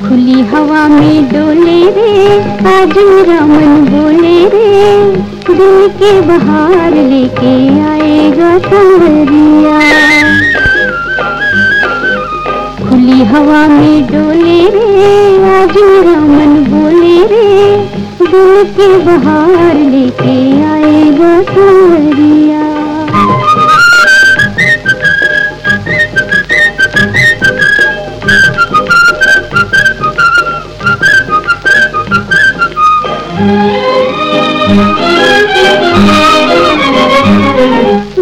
खुली हवा में डोले रे, आज मेरा मन बोले रे। दिल के बहार लेके आएगा सांवरिया खुली हवा में डोले रे, आज मेरा मन बोले रे। दिल के बहार लेके आएगा सांवरिया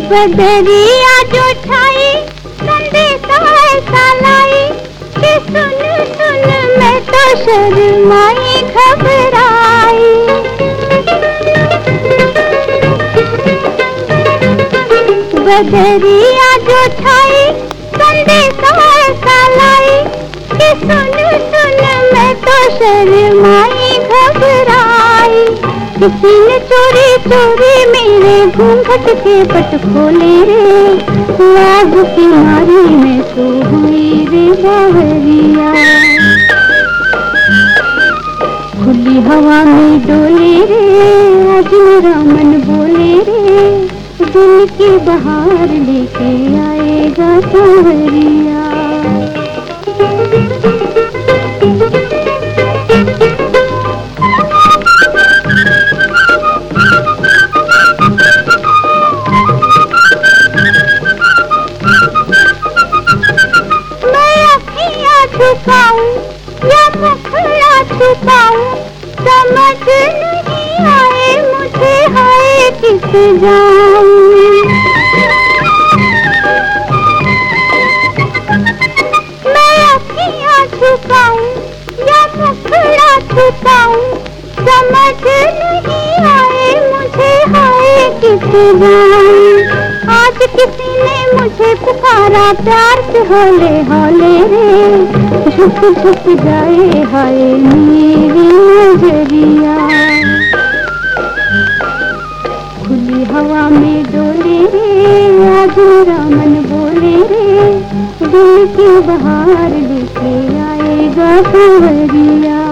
बदरिया जो ऐसा लाई सुन सुन मैं तो शर्माई, घबराई। बदरिया जो ऐसा लाई सुन सुन मैं तो शर्माई किसी ने चोरी चोरी मेरे घूंघट के पट खोले रे। लाग की मारी में तो हुई रे बावरिया। खुली हवा में डोले रे, आज मेरा मन बोले रे। दिल की बहार लेके आएगा सांवरिया समझ नहीं आए मुझे हाय किस जाऊँ मैं झुकाऊं या मुखड़ा छुपाऊं? समझ नहीं आए मुझे हाय किस जाऊँ आज किसी ने मुझे पुकारा, प्यार से होले होले रे। झुक झुक जाए हाय मेरी। की बहार लेके आएगा सांवरिया